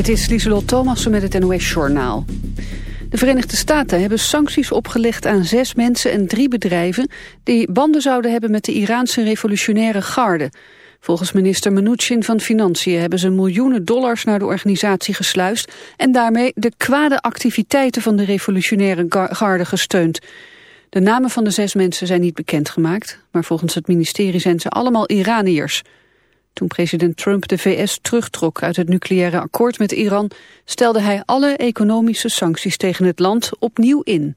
Dit is Lieselot Thomassen met het NOS-journaal. De Verenigde Staten hebben sancties opgelegd aan zes mensen en drie bedrijven... die banden zouden hebben met de Iraanse revolutionaire garde. Volgens minister Mnuchin van Financiën hebben ze miljoenen dollars naar de organisatie gesluist... en daarmee de kwade activiteiten van de revolutionaire garde gesteund. De namen van de zes mensen zijn niet bekendgemaakt... maar volgens het ministerie zijn ze allemaal Iraniërs... Toen president Trump de VS terugtrok uit het nucleaire akkoord met Iran... stelde hij alle economische sancties tegen het land opnieuw in.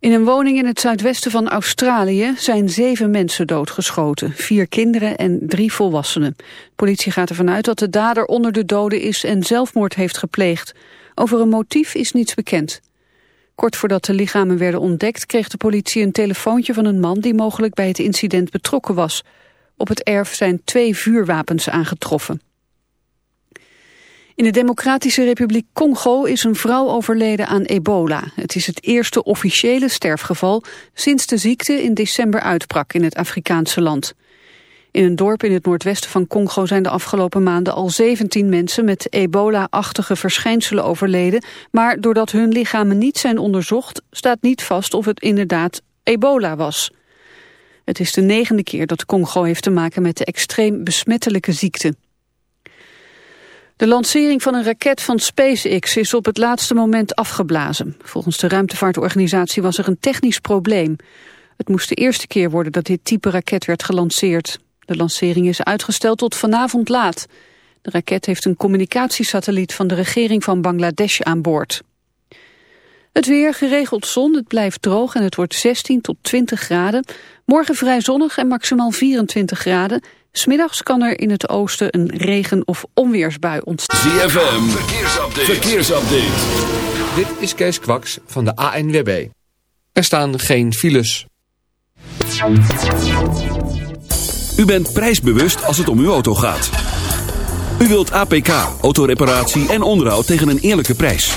In een woning in het zuidwesten van Australië zijn zeven mensen doodgeschoten. Vier kinderen en drie volwassenen. De politie gaat ervan uit dat de dader onder de doden is en zelfmoord heeft gepleegd. Over een motief is niets bekend. Kort voordat de lichamen werden ontdekt kreeg de politie een telefoontje van een man die mogelijk bij het incident betrokken was. Op het erf zijn twee vuurwapens aangetroffen. In de Democratische Republiek Congo is een vrouw overleden aan ebola. Het is het eerste officiële sterfgeval sinds de ziekte in december uitbrak in het Afrikaanse land. In een dorp in het noordwesten van Congo zijn de afgelopen maanden al 17 mensen met ebola-achtige verschijnselen overleden, maar doordat hun lichamen niet zijn onderzocht, staat niet vast of het inderdaad ebola was. Het is de negende keer dat Congo heeft te maken met de extreem besmettelijke ziekte. De lancering van een raket van SpaceX is op het laatste moment afgeblazen. Volgens de ruimtevaartorganisatie was er een technisch probleem. Het moest de eerste keer worden dat dit type raket werd gelanceerd. De lancering is uitgesteld tot vanavond laat. De raket heeft een communicatiesatelliet van de regering van Bangladesh aan boord. Het weer geregeld zon, het blijft droog en het wordt 16 tot 20 graden. Morgen vrij zonnig en maximaal 24 graden. Smiddags kan er in het oosten een regen- of onweersbui ontstaan. ZFM, verkeersupdate. verkeersupdate. Dit is Kees Kwaks van de ANWB. Er staan geen files. U bent prijsbewust als het om uw auto gaat. U wilt APK, autoreparatie en onderhoud tegen een eerlijke prijs.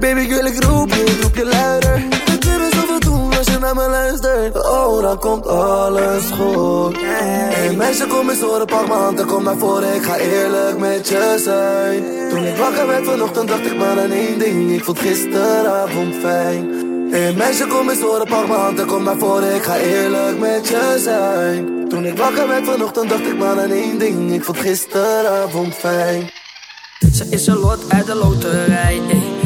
Baby ik roep je, ik roep je luider. We kunnen zoveel doen als je naar me luistert. Oh, dan komt alles goed. Hey meisje, kom eens horen, pak m'n hand en kom naar voren. Ik ga eerlijk met je zijn. Toen ik wakker werd vanochtend, dacht ik maar aan één ding. Ik vond gisteravond fijn. Hey meisje, kom eens horen, pak m'n hand en kom naar voren. Ik ga eerlijk met je zijn. Toen ik wakker werd vanochtend, dacht ik maar aan één ding. Ik vond gisteravond fijn. Ze is een lot uit de loterij. ey.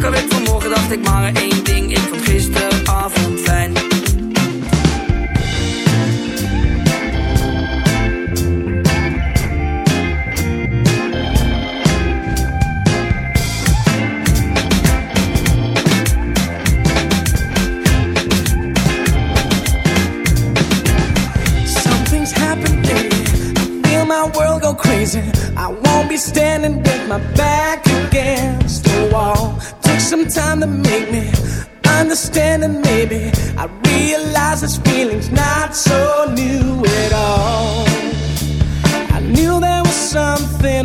wakker werd vanmorgen, dacht ik maar één ding. Ik vond gisteravond fijn. My world go crazy. I won't be standing with my back against wall. Took some time to make me understand, and maybe I realize this feeling's not so new at all. I knew there was something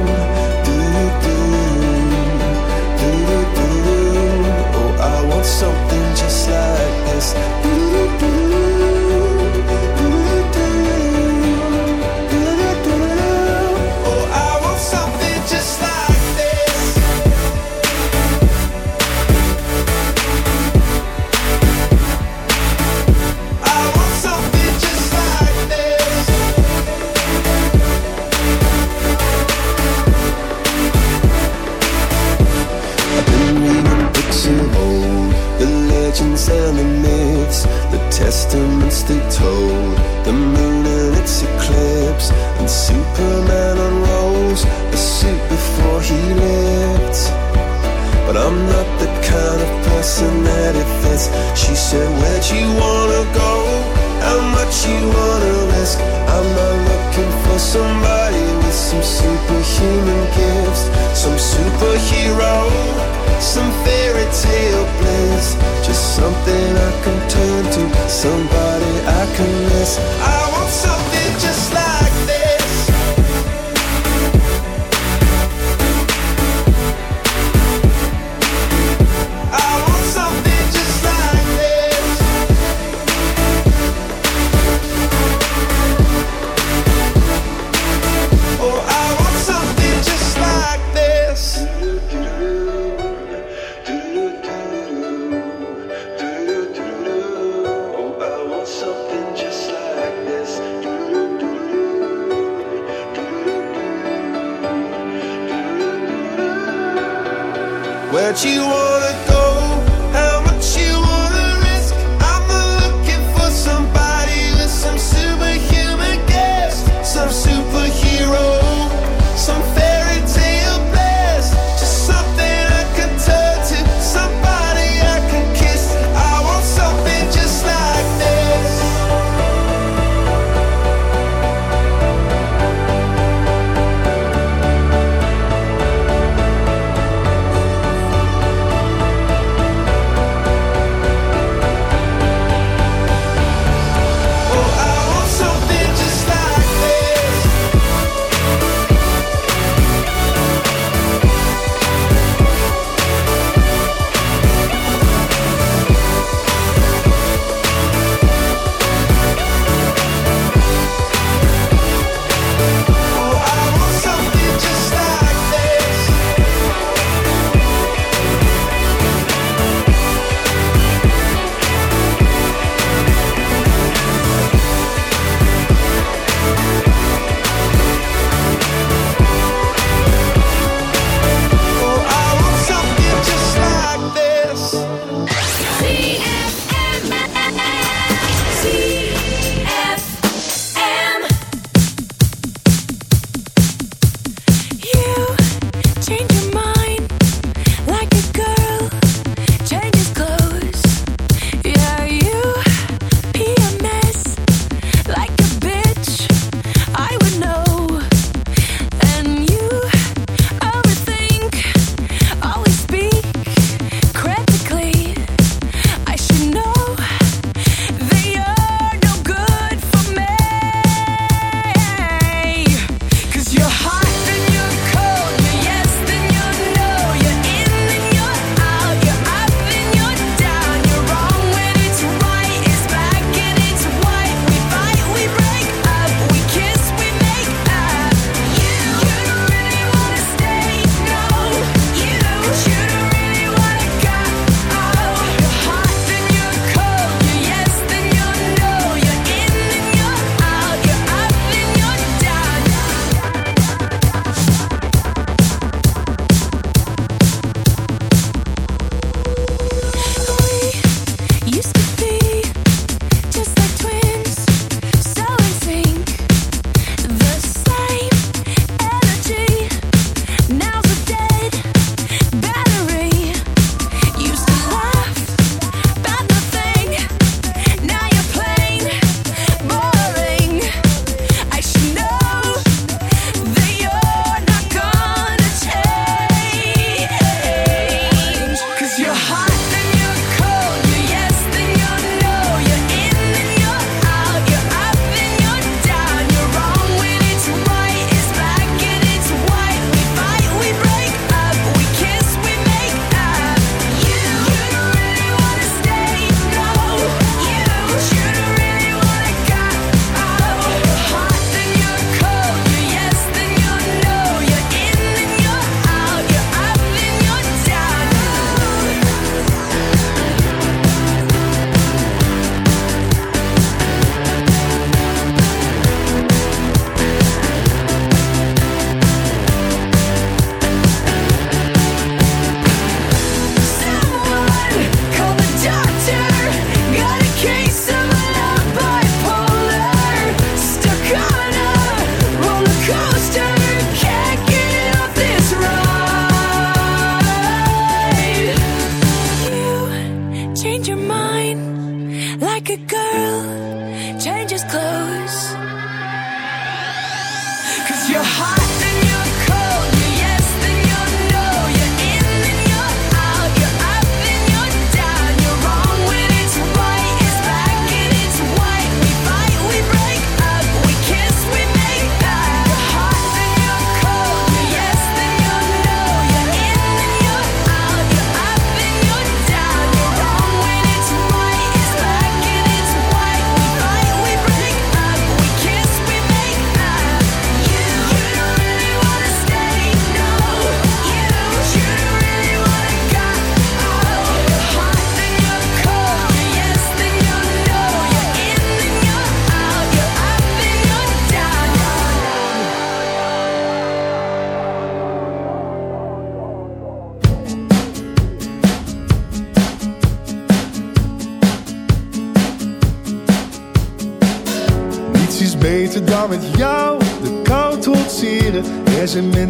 us.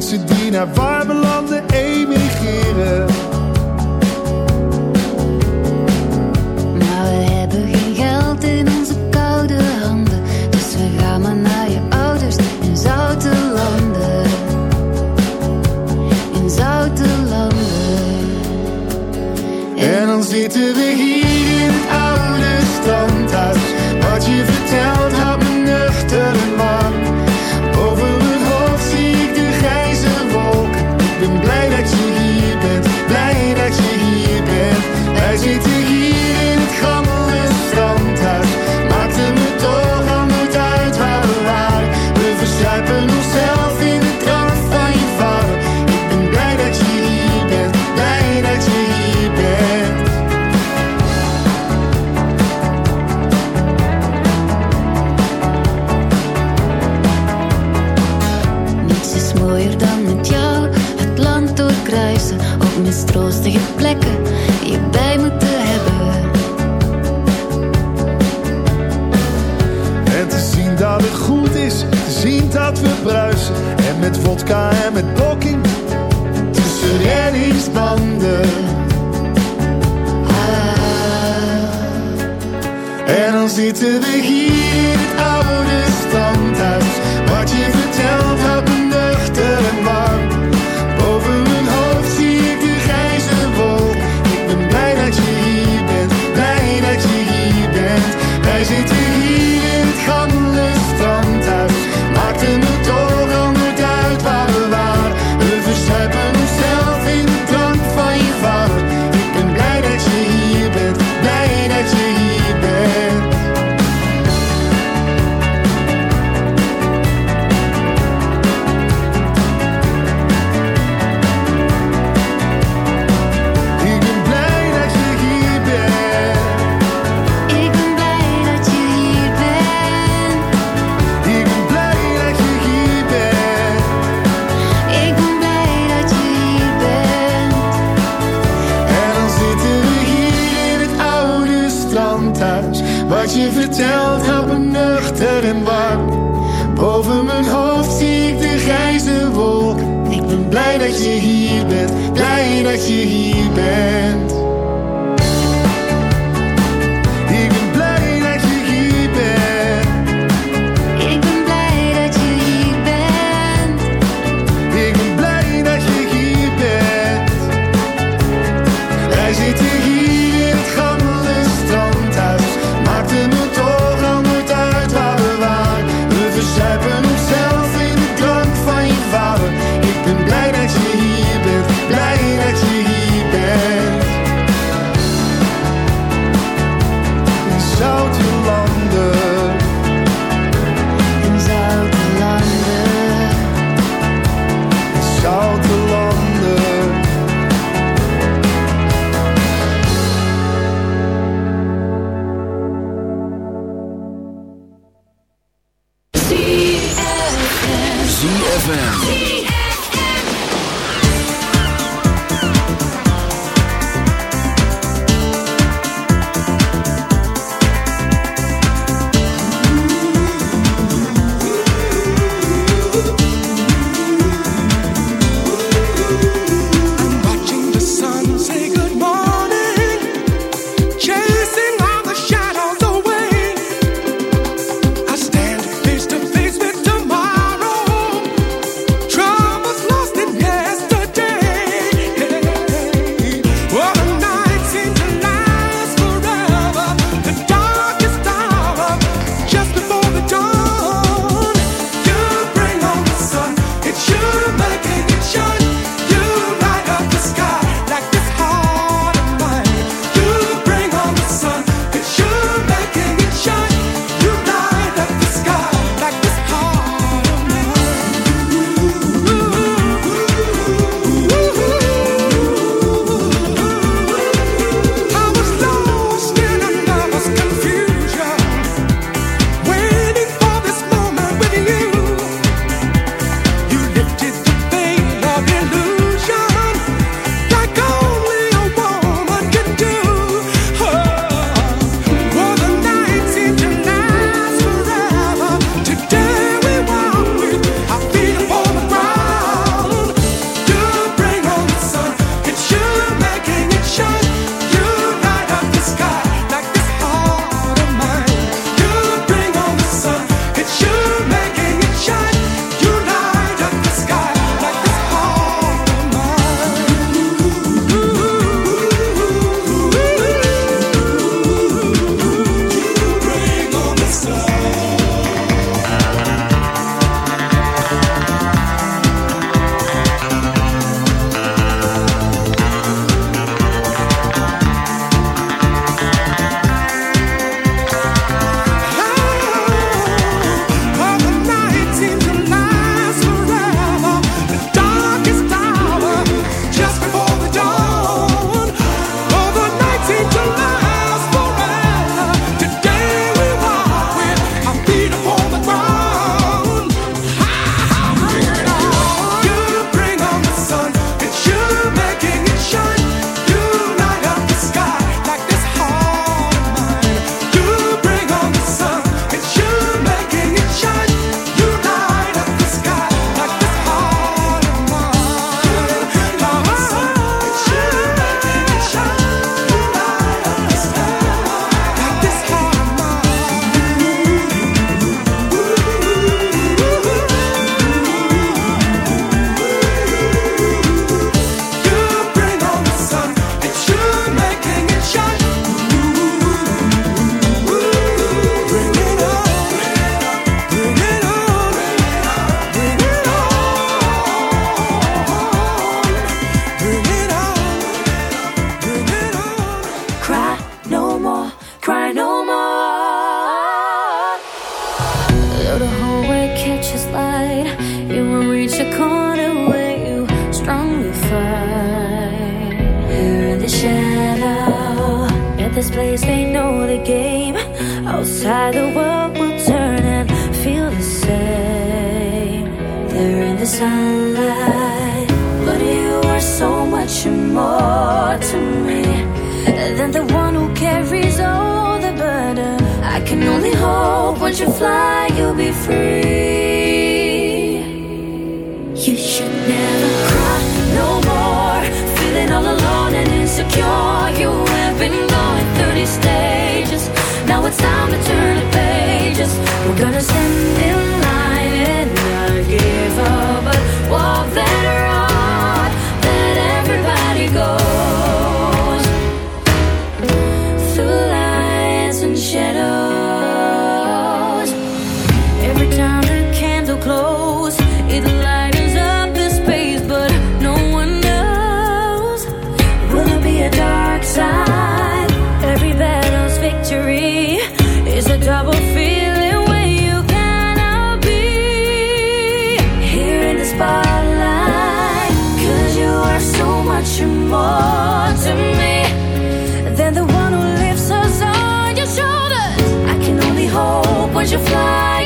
Mensen Niets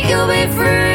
you'll be free.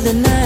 the night.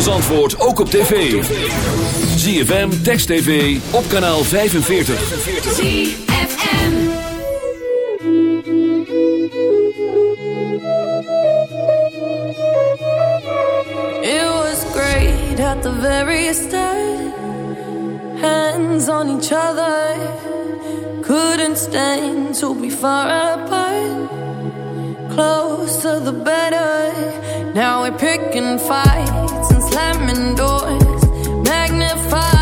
van antwoord ook op tv. ZFM, Text TV, op kanaal 45. ZFM It was great at the very start. Hands on each other. Couldn't stand to be far apart. Close to the better. Now we're picking fight slamming doors, magnified.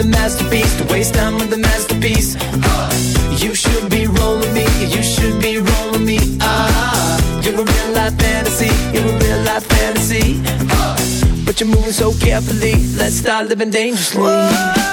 with a masterpiece, to waste time with a masterpiece. Uh, you should be rolling me, you should be rolling me. Ah, you're a real life fantasy, you're a real life fantasy. Uh, but you're moving so carefully, let's start living dangerously. Whoa.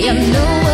I know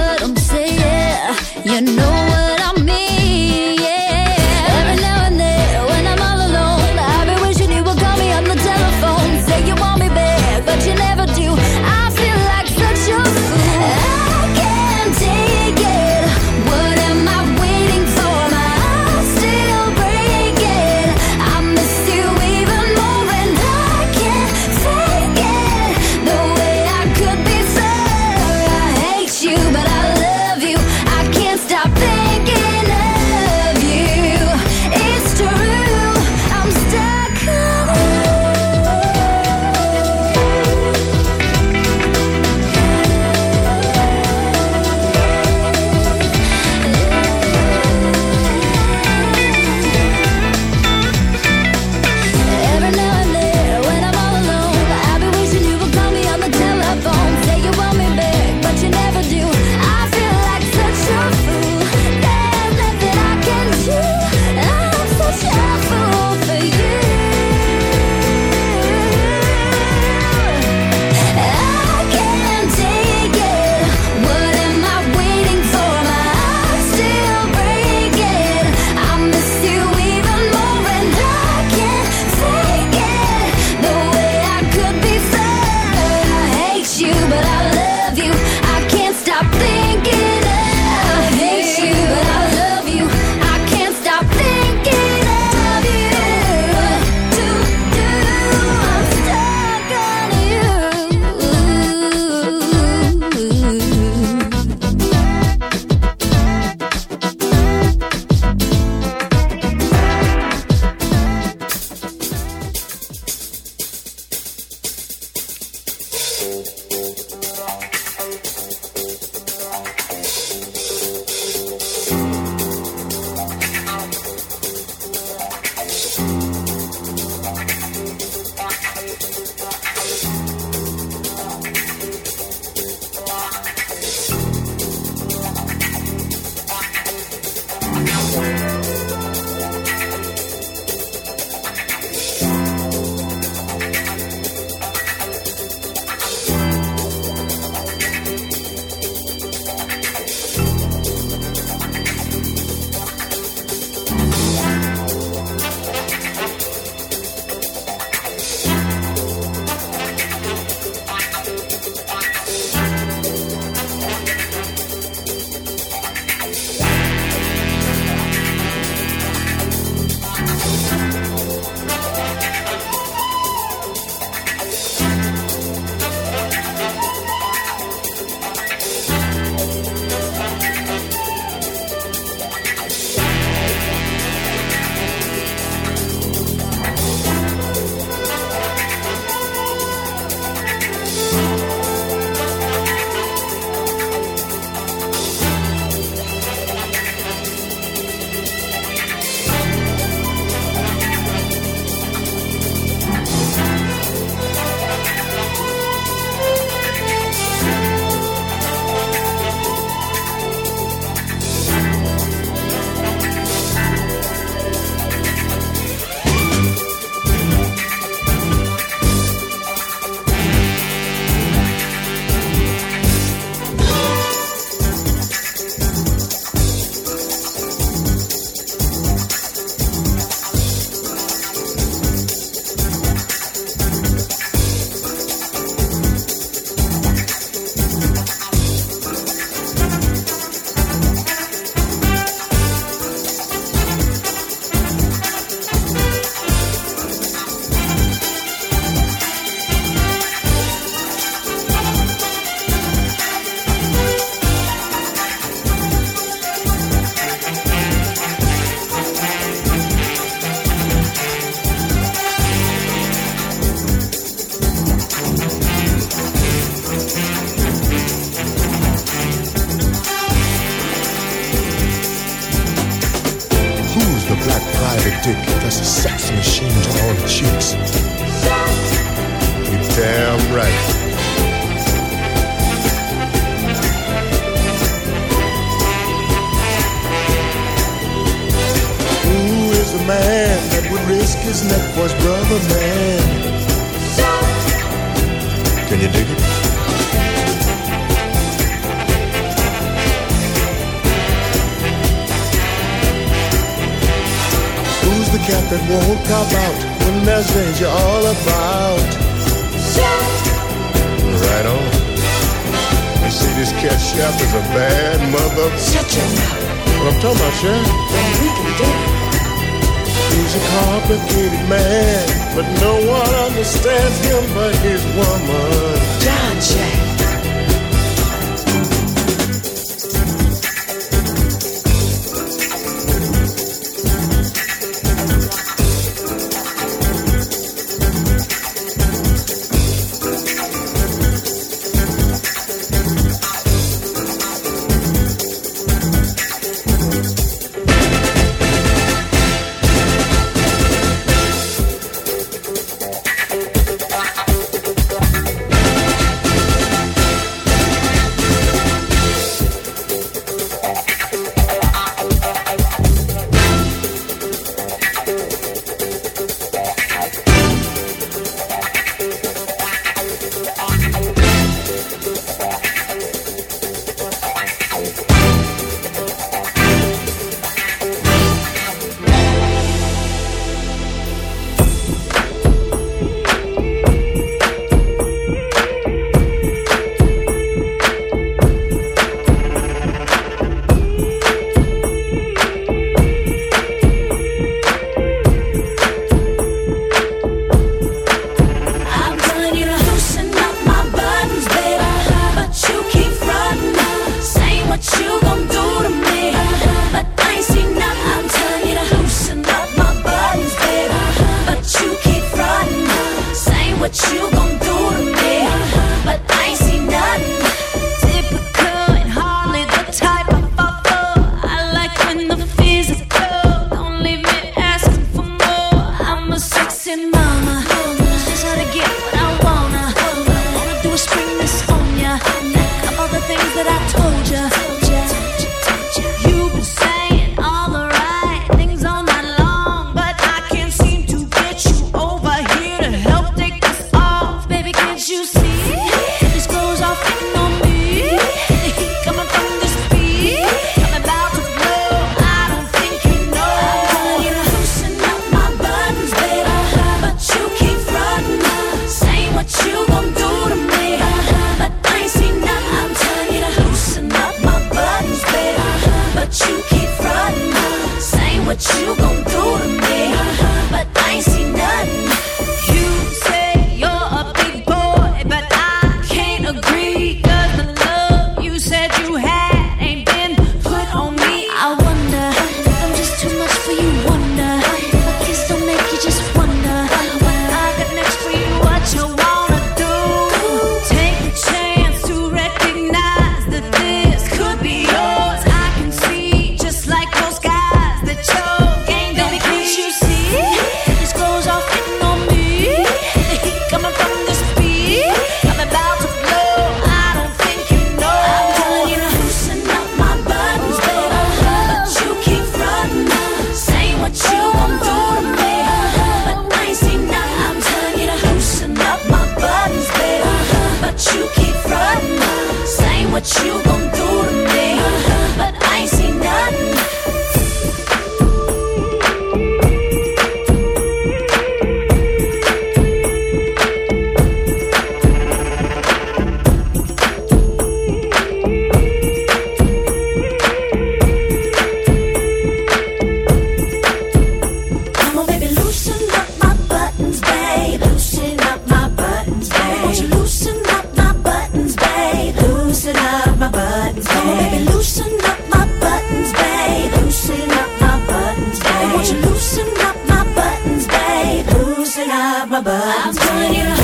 my buttons. I'm telling you